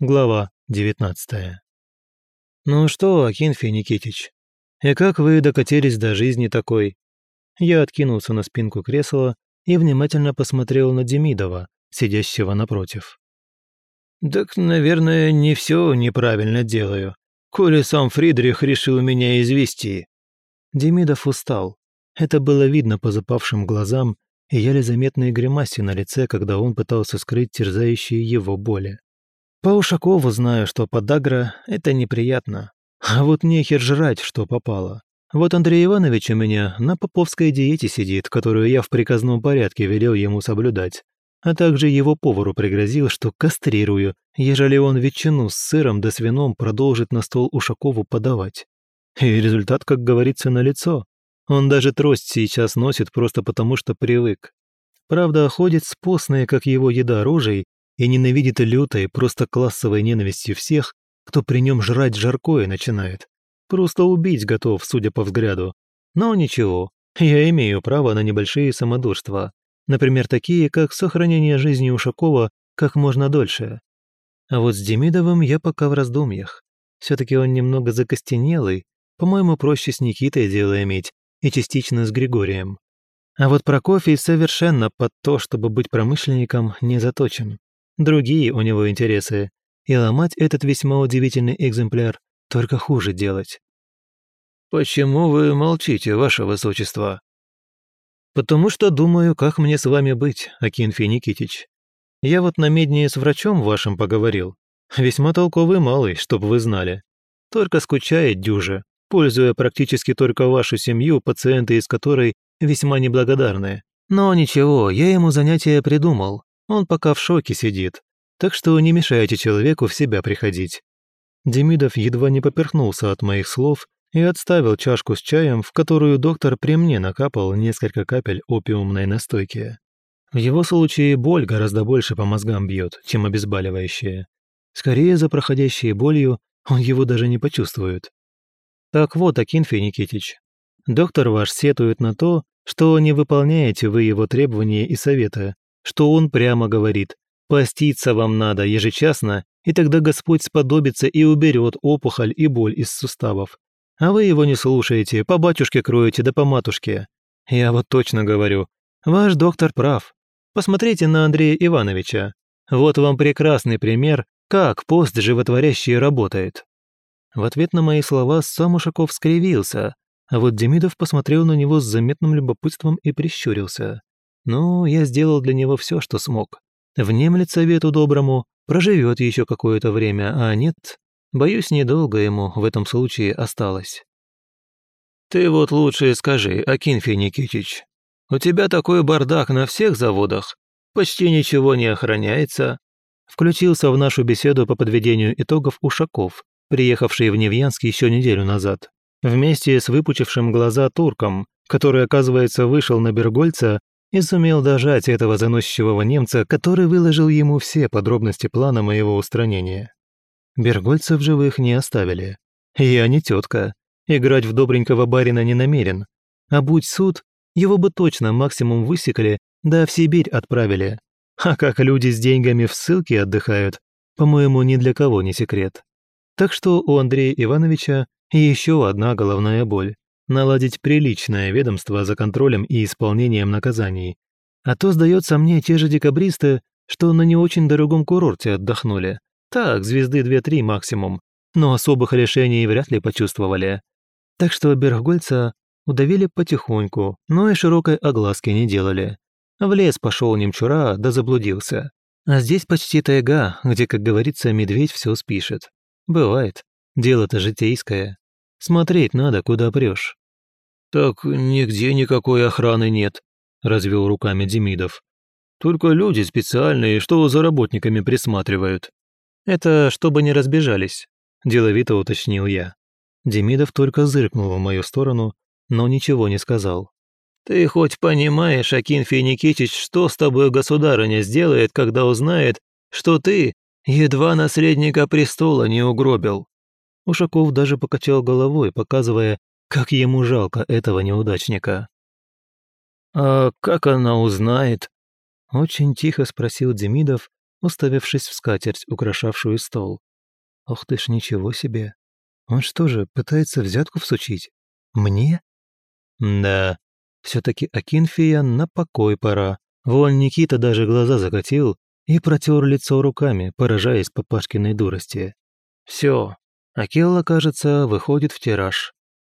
Глава 19. «Ну что, Акинфий Никитич, и как вы докатились до жизни такой?» Я откинулся на спинку кресла и внимательно посмотрел на Демидова, сидящего напротив. «Так, наверное, не все неправильно делаю, коли сам Фридрих решил меня извести». Демидов устал. Это было видно по запавшим глазам и еле заметной гримасе на лице, когда он пытался скрыть терзающие его боли. По Ушакову знаю, что подагра – это неприятно. А вот нехер жрать, что попало. Вот Андрей Иванович у меня на поповской диете сидит, которую я в приказном порядке велел ему соблюдать. А также его повару пригрозил, что кастрирую, ежели он ветчину с сыром да с вином продолжит на стол Ушакову подавать. И результат, как говорится, налицо. Он даже трость сейчас носит просто потому, что привык. Правда, ходит с постной, как его еда, рожей и ненавидит лютой, просто классовой ненавистью всех, кто при нем жрать жаркое начинает. Просто убить готов, судя по взгляду. Но ничего, я имею право на небольшие самодурства. Например, такие, как сохранение жизни Ушакова как можно дольше. А вот с Демидовым я пока в раздумьях. все таки он немного закостенелый, по-моему, проще с Никитой дело иметь, и частично с Григорием. А вот Прокофий совершенно под то, чтобы быть промышленником, не заточен другие у него интересы, и ломать этот весьма удивительный экземпляр только хуже делать. «Почему вы молчите, ваше высочество?» «Потому что думаю, как мне с вами быть, Акинфий Никитич. Я вот на медне с врачом вашим поговорил. Весьма толковый малый, чтоб вы знали. Только скучает дюже, пользуя практически только вашу семью, пациенты из которой весьма неблагодарны. Но ничего, я ему занятие придумал. Он пока в шоке сидит, так что не мешайте человеку в себя приходить». Демидов едва не поперхнулся от моих слов и отставил чашку с чаем, в которую доктор при мне накапал несколько капель опиумной настойки. В его случае боль гораздо больше по мозгам бьет, чем обезболивающее. Скорее, за проходящей болью он его даже не почувствует. Так вот, Акинфий Никитич, доктор ваш сетует на то, что не выполняете вы его требования и советы, что он прямо говорит «поститься вам надо ежечасно, и тогда Господь сподобится и уберет опухоль и боль из суставов. А вы его не слушаете, по батюшке кроете да по матушке. Я вот точно говорю, ваш доктор прав. Посмотрите на Андрея Ивановича. Вот вам прекрасный пример, как пост животворящий работает». В ответ на мои слова сам Ушаков скривился, а вот Демидов посмотрел на него с заметным любопытством и прищурился. Ну, я сделал для него все, что смог. Внемлет совету доброму, проживет еще какое-то время, а нет, боюсь, недолго ему в этом случае осталось. «Ты вот лучше скажи, Акинфий Никитич, у тебя такой бардак на всех заводах, почти ничего не охраняется». Включился в нашу беседу по подведению итогов Ушаков, приехавший в Невьянск еще неделю назад, вместе с выпучившим глаза турком, который, оказывается, вышел на Бергольца и сумел дожать этого заносчивого немца, который выложил ему все подробности плана моего устранения. Бергольца в живых не оставили. Я не тетка, играть в добренького барина не намерен. А будь суд, его бы точно максимум высекли, да в Сибирь отправили. А как люди с деньгами в ссылке отдыхают, по-моему, ни для кого не секрет. Так что у Андрея Ивановича еще одна головная боль наладить приличное ведомство за контролем и исполнением наказаний. А то, сдается мне, те же декабристы, что на не очень дорогом курорте отдохнули. Так, звезды 2-3 максимум, но особых лишений вряд ли почувствовали. Так что Бергольца удавили потихоньку, но и широкой огласки не делали. В лес пошел немчура, да заблудился. А здесь почти тайга, где, как говорится, медведь все спишет. Бывает. Дело-то житейское. Смотреть надо, куда прешь. «Так нигде никакой охраны нет», – развел руками Демидов. «Только люди специальные, что за работниками присматривают». «Это чтобы не разбежались», – деловито уточнил я. Демидов только зыркнул в мою сторону, но ничего не сказал. «Ты хоть понимаешь, Акинфий Никитич, что с тобой государыня сделает, когда узнает, что ты едва наследника престола не угробил?» Ушаков даже покачал головой, показывая, как ему жалко этого неудачника. «А как она узнает?» Очень тихо спросил Демидов, уставившись в скатерть, украшавшую стол. Ох ты ж, ничего себе. Он что же, пытается взятку всучить? Мне? Да, все таки Акинфия на покой пора. Вон Никита даже глаза закатил и протер лицо руками, поражаясь папашкиной дурости. Все, Акелла, кажется, выходит в тираж.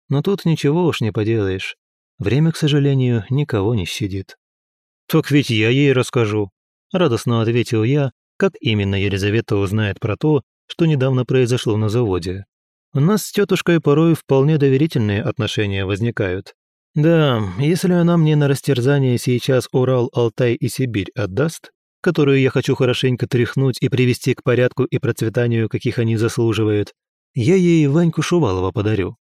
Но тут ничего уж не поделаешь. Время, к сожалению, никого не щадит. «Так ведь я ей расскажу», – радостно ответил я, как именно Елизавета узнает про то, что недавно произошло на заводе. У нас с тетушкой порой вполне доверительные отношения возникают. Да, если она мне на растерзание сейчас Урал, Алтай и Сибирь отдаст, которую я хочу хорошенько тряхнуть и привести к порядку и процветанию, каких они заслуживают, я ей Ваньку Шувалова подарю,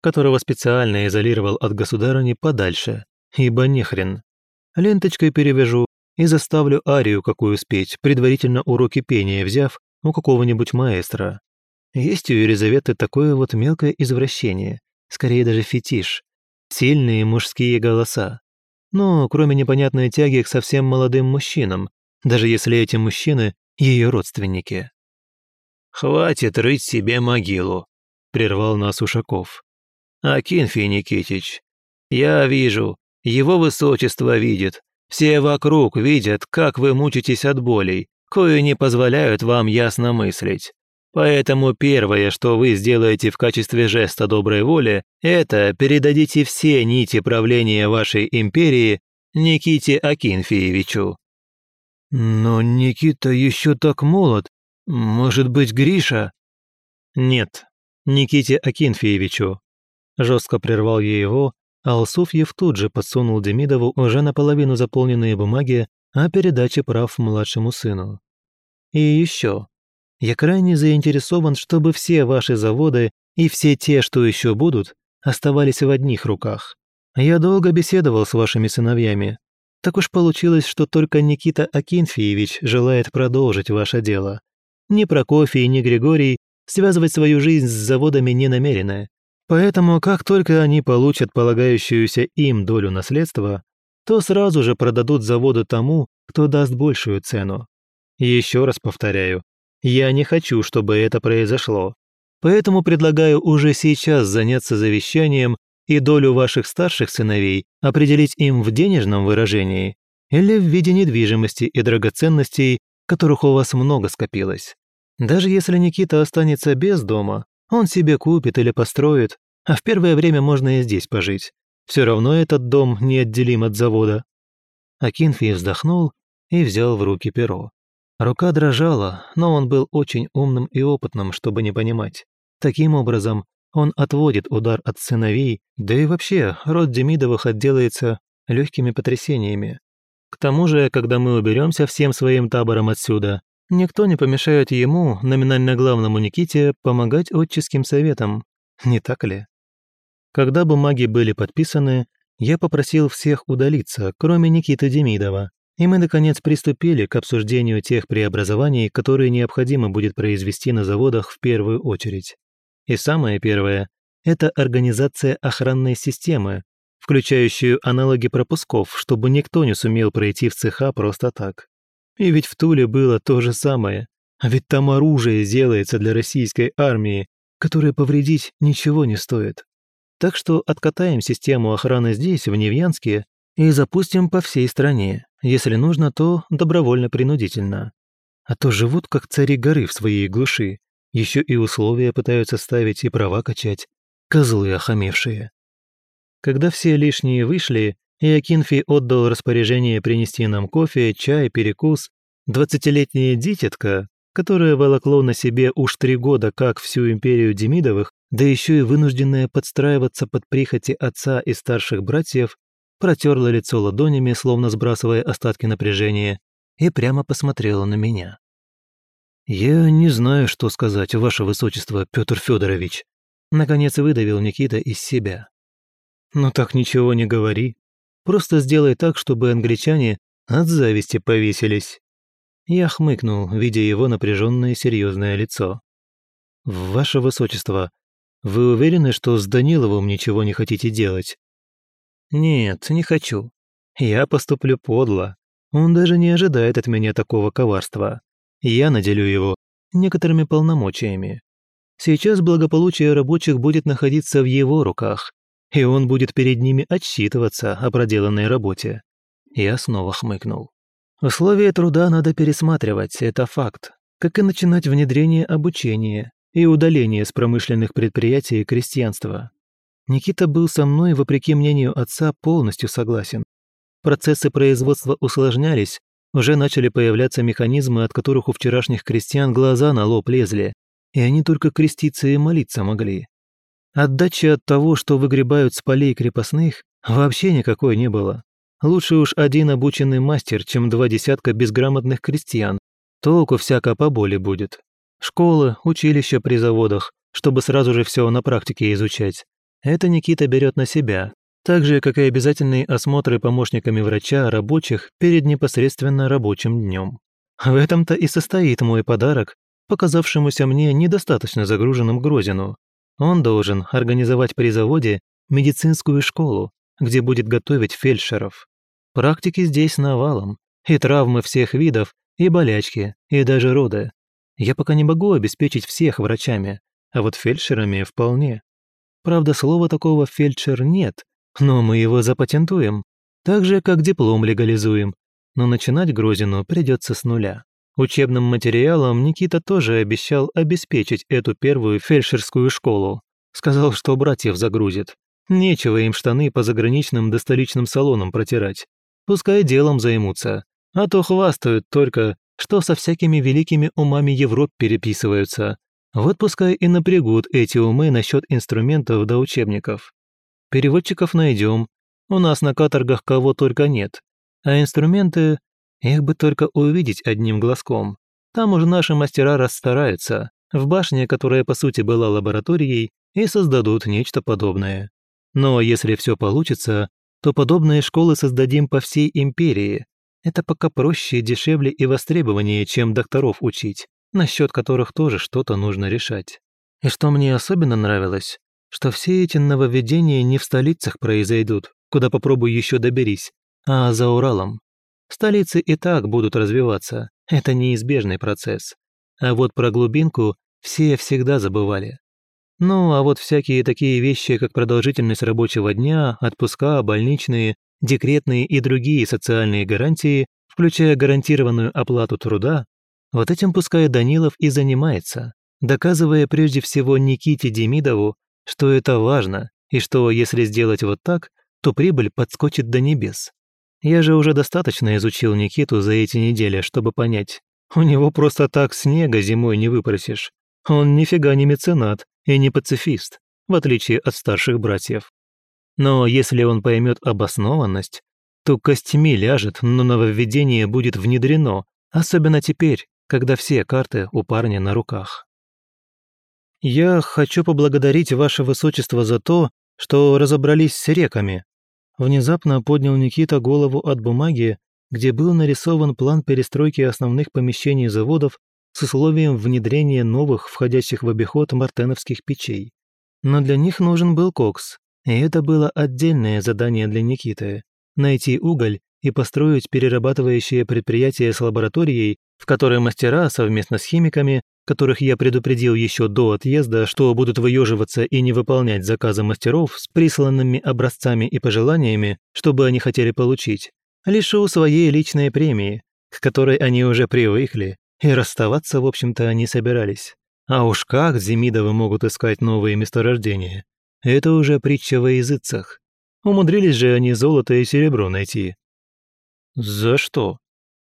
которого специально изолировал от государыни подальше, ибо нехрен. Ленточкой перевяжу и заставлю арию какую спеть, предварительно уроки пения взяв у какого-нибудь маэстро. Есть у Елизаветы такое вот мелкое извращение, скорее даже фетиш. Сильные мужские голоса. Но кроме непонятной тяги к совсем молодым мужчинам, даже если эти мужчины – ее родственники. «Хватит рыть себе могилу», – прервал нас Ушаков. «Акинфий Никитич, я вижу, его высочество видит, все вокруг видят, как вы мучитесь от болей, кое не позволяют вам ясно мыслить. Поэтому первое, что вы сделаете в качестве жеста доброй воли, это передадите все нити правления вашей империи Никите Акинфеевичу». «Но Никита еще так молод. Может быть, Гриша?» «Нет, Никите Акинфеевичу», – жестко прервал я его, а Алсуфьев тут же подсунул Демидову уже наполовину заполненные бумаги о передаче прав младшему сыну. «И еще. Я крайне заинтересован, чтобы все ваши заводы и все те, что еще будут, оставались в одних руках. Я долго беседовал с вашими сыновьями. Так уж получилось, что только Никита Акинфеевич желает продолжить ваше дело. Ни Прокофий, ни Григорий связывать свою жизнь с заводами не намерены. Поэтому, как только они получат полагающуюся им долю наследства, то сразу же продадут заводу тому, кто даст большую цену. Еще раз повторяю, я не хочу, чтобы это произошло. Поэтому предлагаю уже сейчас заняться завещанием и долю ваших старших сыновей определить им в денежном выражении или в виде недвижимости и драгоценностей которых у вас много скопилось. Даже если Никита останется без дома, он себе купит или построит, а в первое время можно и здесь пожить. Все равно этот дом неотделим от завода». Акинфий вздохнул и взял в руки перо. Рука дрожала, но он был очень умным и опытным, чтобы не понимать. Таким образом, он отводит удар от сыновей, да и вообще род Демидовых отделается легкими потрясениями. К тому же, когда мы уберемся всем своим табором отсюда, никто не помешает ему, номинально главному Никите, помогать отческим советам, не так ли? Когда бумаги были подписаны, я попросил всех удалиться, кроме Никиты Демидова, и мы, наконец, приступили к обсуждению тех преобразований, которые необходимо будет произвести на заводах в первую очередь. И самое первое – это организация охранной системы, включающую аналоги пропусков, чтобы никто не сумел пройти в цеха просто так. И ведь в Туле было то же самое. А ведь там оружие делается для российской армии, которое повредить ничего не стоит. Так что откатаем систему охраны здесь, в Невьянске, и запустим по всей стране. Если нужно, то добровольно-принудительно. А то живут как цари горы в своей глуши. Еще и условия пытаются ставить и права качать. Козлы охамевшие. Когда все лишние вышли, и Акинфи отдал распоряжение принести нам кофе, чай, перекус, двадцатилетняя дитятка, которая волокло на себе уж три года как всю империю Демидовых, да еще и вынужденная подстраиваться под прихоти отца и старших братьев, протерла лицо ладонями, словно сбрасывая остатки напряжения, и прямо посмотрела на меня. «Я не знаю, что сказать, ваше высочество, Петр Федорович», наконец выдавил Никита из себя. «Ну так ничего не говори. Просто сделай так, чтобы англичане от зависти повесились». Я хмыкнул, видя его напряженное серьезное лицо. «Ваше Высочество, вы уверены, что с Даниловым ничего не хотите делать?» «Нет, не хочу. Я поступлю подло. Он даже не ожидает от меня такого коварства. я наделю его некоторыми полномочиями. Сейчас благополучие рабочих будет находиться в его руках, и он будет перед ними отчитываться о проделанной работе. Я снова хмыкнул. Условия труда надо пересматривать, это факт, как и начинать внедрение обучения и удаление с промышленных предприятий крестьянства. Никита был со мной, вопреки мнению отца, полностью согласен. Процессы производства усложнялись, уже начали появляться механизмы, от которых у вчерашних крестьян глаза на лоб лезли, и они только креститься и молиться могли. Отдачи от того, что выгребают с полей крепостных, вообще никакой не было. Лучше уж один обученный мастер, чем два десятка безграмотных крестьян. Толку всяко поболе будет. Школы, училища при заводах, чтобы сразу же все на практике изучать. Это Никита берет на себя, так же, как и обязательные осмотры помощниками врача рабочих перед непосредственно рабочим днем. В этом-то и состоит мой подарок, показавшемуся мне недостаточно загруженным Грозину. Он должен организовать при заводе медицинскую школу, где будет готовить фельдшеров. Практики здесь навалом, и травмы всех видов, и болячки, и даже роды. Я пока не могу обеспечить всех врачами, а вот фельдшерами вполне. Правда, слова такого «фельдшер» нет, но мы его запатентуем, так же, как диплом легализуем. Но начинать Грозину придется с нуля. Учебным материалом Никита тоже обещал обеспечить эту первую фельдшерскую школу. Сказал, что братьев загрузит. Нечего им штаны по заграничным да столичным салонам протирать. Пускай делом займутся. А то хвастают только, что со всякими великими умами Европ переписываются, вот пускай и напрягут эти умы насчет инструментов до учебников. Переводчиков найдем. У нас на каторгах кого только нет. А инструменты, их бы только увидеть одним глазком. Там уже наши мастера расстараются. В башне, которая по сути была лабораторией, и создадут нечто подобное. Но если все получится, то подобные школы создадим по всей империи. Это пока проще, дешевле и востребованнее, чем докторов учить насчет которых тоже что-то нужно решать. И что мне особенно нравилось, что все эти нововведения не в столицах произойдут, куда попробуй еще доберись, а за Уралом. Столицы и так будут развиваться, это неизбежный процесс. А вот про глубинку все всегда забывали. Ну, а вот всякие такие вещи, как продолжительность рабочего дня, отпуска, больничные, декретные и другие социальные гарантии, включая гарантированную оплату труда, вот этим пускай Данилов и занимается, доказывая прежде всего Никите Демидову, что это важно, и что если сделать вот так, то прибыль подскочит до небес. Я же уже достаточно изучил Никиту за эти недели, чтобы понять, у него просто так снега зимой не выпросишь. Он нифига не меценат и не пацифист, в отличие от старших братьев. Но если он поймет обоснованность, то костями ляжет, но нововведение будет внедрено, особенно теперь, когда все карты у парня на руках. «Я хочу поблагодарить Ваше Высочество за то, что разобрались с реками». Внезапно поднял Никита голову от бумаги, где был нарисован план перестройки основных помещений заводов с условием внедрения новых, входящих в обиход мартеновских печей. Но для них нужен был кокс, и это было отдельное задание для Никиты – найти уголь и построить перерабатывающее предприятие с лабораторией, в которой мастера совместно с химиками, которых я предупредил еще до отъезда, что будут выеживаться и не выполнять заказы мастеров с присланными образцами и пожеланиями, чтобы они хотели получить, лишу своей личной премии, к которой они уже привыкли, и расставаться, в общем-то, не собирались. А уж как Демидовы могут искать новые месторождения? Это уже притча во языцах. Умудрились же они золото и серебро найти. «За что?»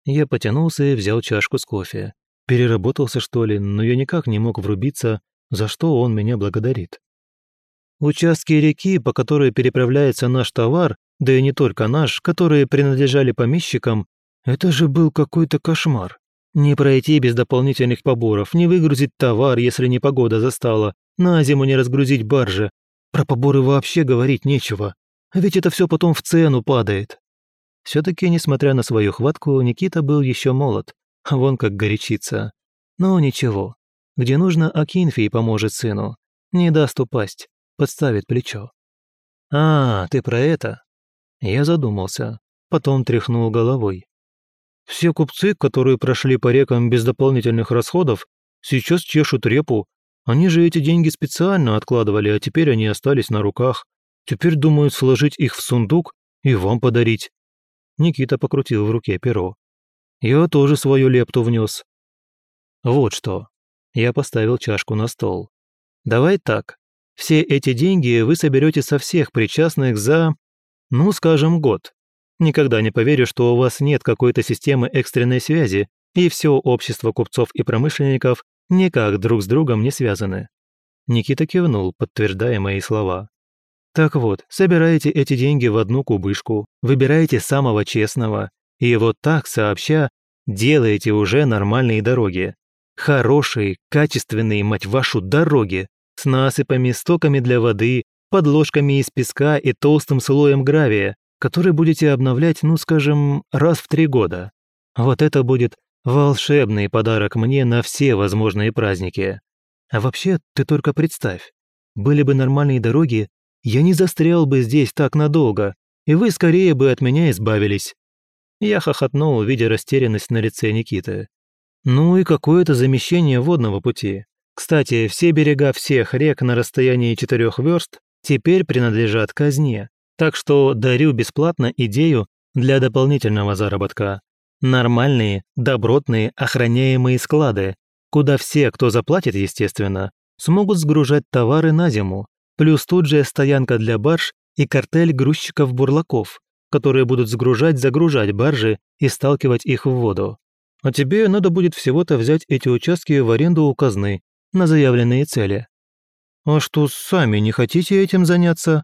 Я потянулся и взял чашку с кофе. Переработался, что ли, но я никак не мог врубиться, за что он меня благодарит. Участки реки, по которой переправляется наш товар, да и не только наш, которые принадлежали помещикам, это же был какой-то кошмар. Не пройти без дополнительных поборов, не выгрузить товар, если не погода застала, на зиму не разгрузить баржи. Про поборы вообще говорить нечего. А ведь это все потом в цену падает. Все-таки, несмотря на свою хватку, Никита был еще молод, вон как горячится. Но ничего. Где нужно, Акинфий поможет сыну. Не даст упасть, подставит плечо. «А, ты про это?» Я задумался, потом тряхнул головой. Все купцы, которые прошли по рекам без дополнительных расходов, сейчас чешут репу. Они же эти деньги специально откладывали, а теперь они остались на руках. Теперь думают сложить их в сундук и вам подарить». Никита покрутил в руке перо. «Я тоже свою лепту внес». «Вот что». Я поставил чашку на стол. «Давай так. Все эти деньги вы соберете со всех причастных за, ну, скажем, год. Никогда не поверю, что у вас нет какой-то системы экстренной связи, и все общество купцов и промышленников никак друг с другом не связаны». Никита кивнул, подтверждая мои слова. «Так вот, собираете эти деньги в одну кубышку, выбираете самого честного, и вот так, сообща, делаете уже нормальные дороги. Хорошие, качественные, мать вашу, дороги, с насыпами, стоками для воды, подложками из песка и толстым слоем гравия, который будете обновлять, ну скажем, раз в три года. Вот это будет волшебный подарок мне на все возможные праздники. А вообще, ты только представь, были бы нормальные дороги, я не застрял бы здесь так надолго, и вы скорее бы от меня избавились». Я хохотнул, видя растерянность на лице Никиты. «Ну и какое-то замещение водного пути. Кстати, все берега всех рек на расстоянии четырех верст теперь принадлежат казне, так что дарю бесплатно идею для дополнительного заработка. Нормальные, добротные, охраняемые склады, куда все, кто заплатит, естественно, смогут сгружать товары на зиму, плюс тут же стоянка для барж и картель грузчиков-бурлаков, которые будут сгружать-загружать баржи и сталкивать их в воду. А тебе надо будет всего-то взять эти участки в аренду у казны на заявленные цели. «А что, сами не хотите этим заняться?»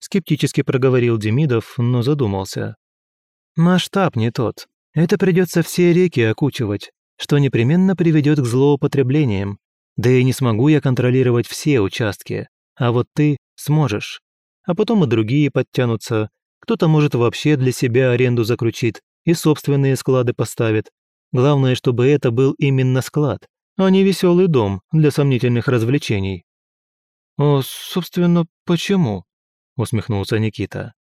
Скептически проговорил Демидов, но задумался. «Масштаб не тот. Это придется все реки окучивать, что непременно приведет к злоупотреблениям. Да и не смогу я контролировать все участки. А вот ты сможешь. А потом и другие подтянутся. Кто-то, может, вообще для себя аренду заключит и собственные склады поставит. Главное, чтобы это был именно склад, а не веселый дом для сомнительных развлечений. «А, собственно, почему?» – усмехнулся Никита.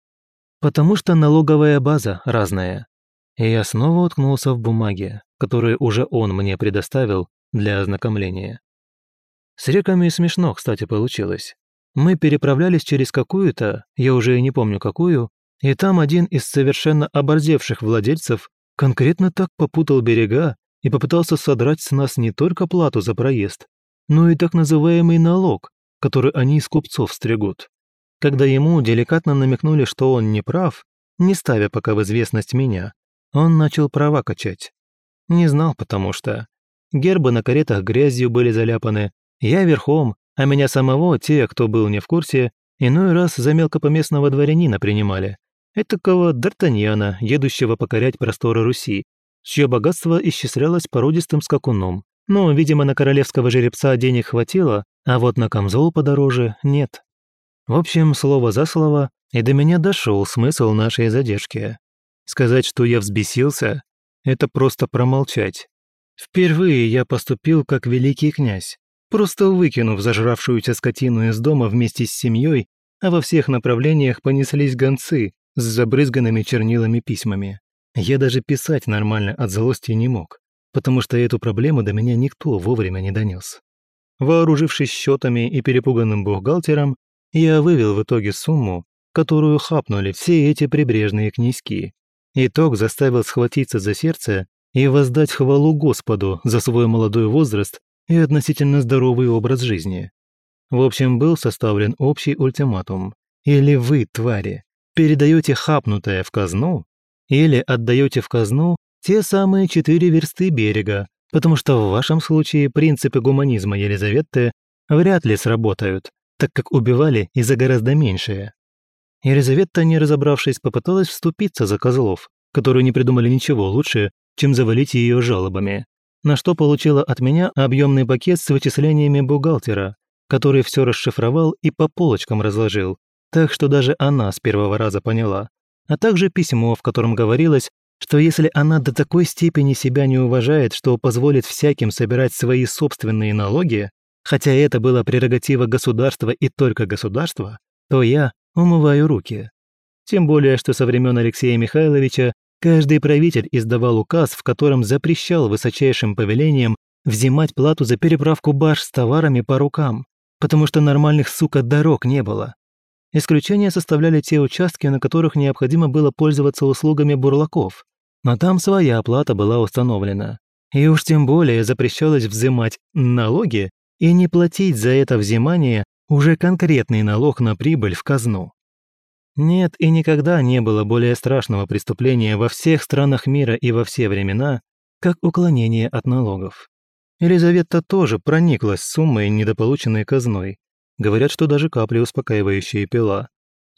«Потому что налоговая база разная». И я снова уткнулся в бумаге, которые уже он мне предоставил для ознакомления. С реками смешно, кстати, получилось. Мы переправлялись через какую-то, я уже и не помню какую, и там один из совершенно оборзевших владельцев конкретно так попутал берега, и попытался содрать с нас не только плату за проезд, но и так называемый налог, который они из купцов стригут. Когда ему деликатно намекнули, что он не прав, не ставя пока в известность меня, он начал права качать. Не знал, потому что гербы на каретах грязью были заляпаны, я верхом, а меня самого те, кто был не в курсе, иной раз за мелкопоместного дворянина принимали. Этакого Д'Артаньяна, едущего покорять просторы Руси, чье богатство исчислялось породистым скакуном. Но, видимо, на королевского жеребца денег хватило, а вот на камзол подороже нет. В общем, слово за слово, и до меня дошел смысл нашей задержки. Сказать, что я взбесился, это просто промолчать. Впервые я поступил как великий князь, просто выкинув зажравшуюся скотину из дома вместе с семьей, а во всех направлениях понеслись гонцы с забрызганными чернилами письмами. Я даже писать нормально от злости не мог, потому что эту проблему до меня никто вовремя не донес. Вооружившись счетами и перепуганным бухгалтером, я вывел в итоге сумму, которую хапнули все эти прибрежные князьки. Итог заставил схватиться за сердце и воздать хвалу Господу за свой молодой возраст и относительно здоровый образ жизни. В общем, был составлен общий ультиматум. Или вы, твари, передаете хапнутое в казну, или отдаете в казну те самые четыре версты берега, потому что в вашем случае принципы гуманизма Елизаветы вряд ли сработают, так как убивали и за гораздо меньшее. Елизавета, не разобравшись, попыталась вступиться за козлов, которые не придумали ничего лучше, чем завалить ее жалобами, на что получила от меня объемный пакет с вычислениями бухгалтера, который все расшифровал и по полочкам разложил, так что даже она с первого раза поняла, а также письмо, в котором говорилось, что если она до такой степени себя не уважает, что позволит всяким собирать свои собственные налоги, хотя это было прерогатива государства и только государства, то я умываю руки. Тем более, что со времен Алексея Михайловича Каждый правитель издавал указ, в котором запрещал высочайшим повелением взимать плату за переправку баш с товарами по рукам, потому что нормальных, сука, дорог не было. Исключения составляли те участки, на которых необходимо было пользоваться услугами бурлаков, но там своя оплата была установлена. И уж тем более запрещалось взимать налоги и не платить за это взимание уже конкретный налог на прибыль в казну. Нет и никогда не было более страшного преступления во всех странах мира и во все времена, как уклонение от налогов. Елизавета тоже прониклась суммой недополученной казной. Говорят, что даже капли успокаивающие пила.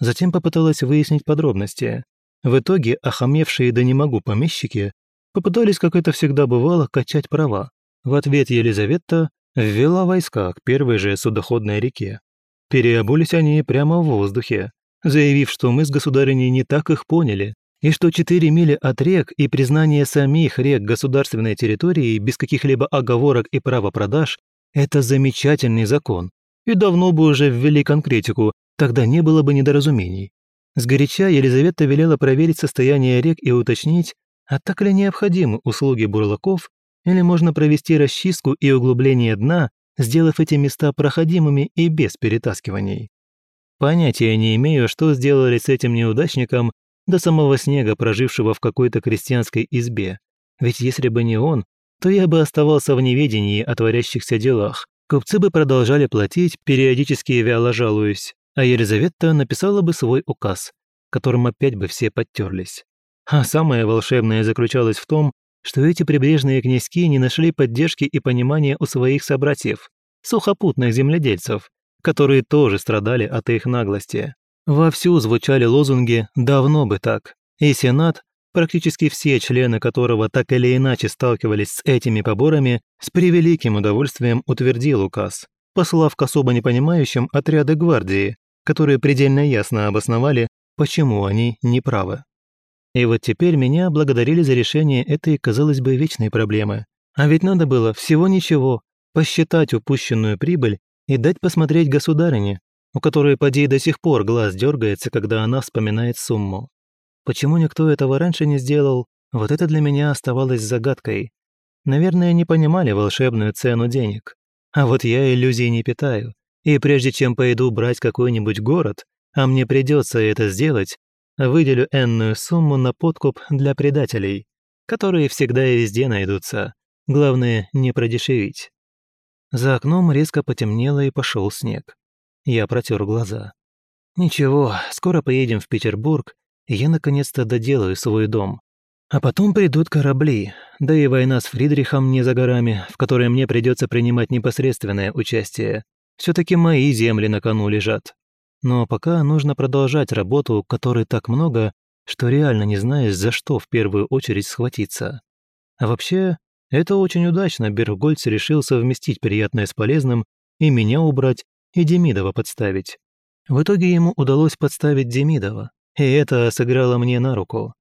Затем попыталась выяснить подробности. В итоге охамевшие да не могу помещики попытались, как это всегда бывало, качать права. В ответ Елизавета ввела войска к первой же судоходной реке. Переобулись они прямо в воздухе, заявив, что мы с государыней не так их поняли, и что четыре мили от рек и признание самих рек государственной территории без каких-либо оговорок и права продаж – это замечательный закон. И давно бы уже ввели конкретику, тогда не было бы недоразумений. Сгоряча Елизавета велела проверить состояние рек и уточнить, а так ли необходимы услуги бурлаков, или можно провести расчистку и углубление дна, сделав эти места проходимыми и без перетаскиваний. Понятия не имею, что сделали с этим неудачником до самого снега, прожившего в какой-то крестьянской избе. Ведь если бы не он, то я бы оставался в неведении о творящихся делах. Купцы бы продолжали платить, периодически вяло жалуясь, а Елизавета написала бы свой указ, которым опять бы все подтерлись. А самое волшебное заключалось в том, что эти прибрежные князьки не нашли поддержки и понимания у своих собратьев, сухопутных земледельцев, которые тоже страдали от их наглости. Вовсю звучали лозунги «давно бы так», и Сенат, практически все члены которого так или иначе сталкивались с этими поборами, с превеликим удовольствием утвердил указ, послав к особо непонимающим отряды гвардии, которые предельно ясно обосновали, почему они неправы. И вот теперь меня благодарили за решение этой, казалось бы, вечной проблемы. А ведь надо было всего ничего, посчитать упущенную прибыль и дать посмотреть государыне, у которой поди до сих пор глаз дергается, когда она вспоминает сумму. Почему никто этого раньше не сделал, вот это для меня оставалось загадкой. Наверное, не понимали волшебную цену денег. А вот я иллюзий не питаю. И прежде чем пойду брать какой-нибудь город, а мне придется это сделать, выделю энную сумму на подкуп для предателей, которые всегда и везде найдутся. Главное, не продешевить. За окном резко потемнело и пошел снег. Я протер глаза. Ничего, скоро поедем в Петербург, я наконец-то доделаю свой дом. А потом придут корабли, да и война с Фридрихом не за горами, в которой мне придется принимать непосредственное участие. все таки мои земли на кону лежат. Но пока нужно продолжать работу, которой так много, что реально не знаешь, за что в первую очередь схватиться. А вообще, это очень удачно Бергольц решил совместить приятное с полезным и меня убрать, и Демидова подставить. В итоге ему удалось подставить Демидова, и это сыграло мне на руку.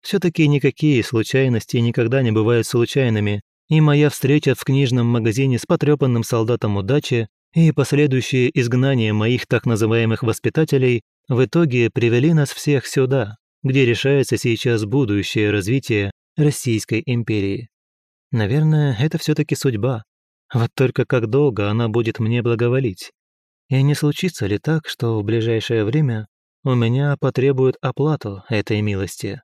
все таки никакие случайности никогда не бывают случайными, и моя встреча в книжном магазине с потрепанным солдатом удачи и последующее изгнание моих так называемых воспитателей в итоге привели нас всех сюда, где решается сейчас будущее развитие Российской империи. Наверное, это все таки судьба. Вот только как долго она будет мне благоволить? И не случится ли так, что в ближайшее время у меня потребуют оплату этой милости?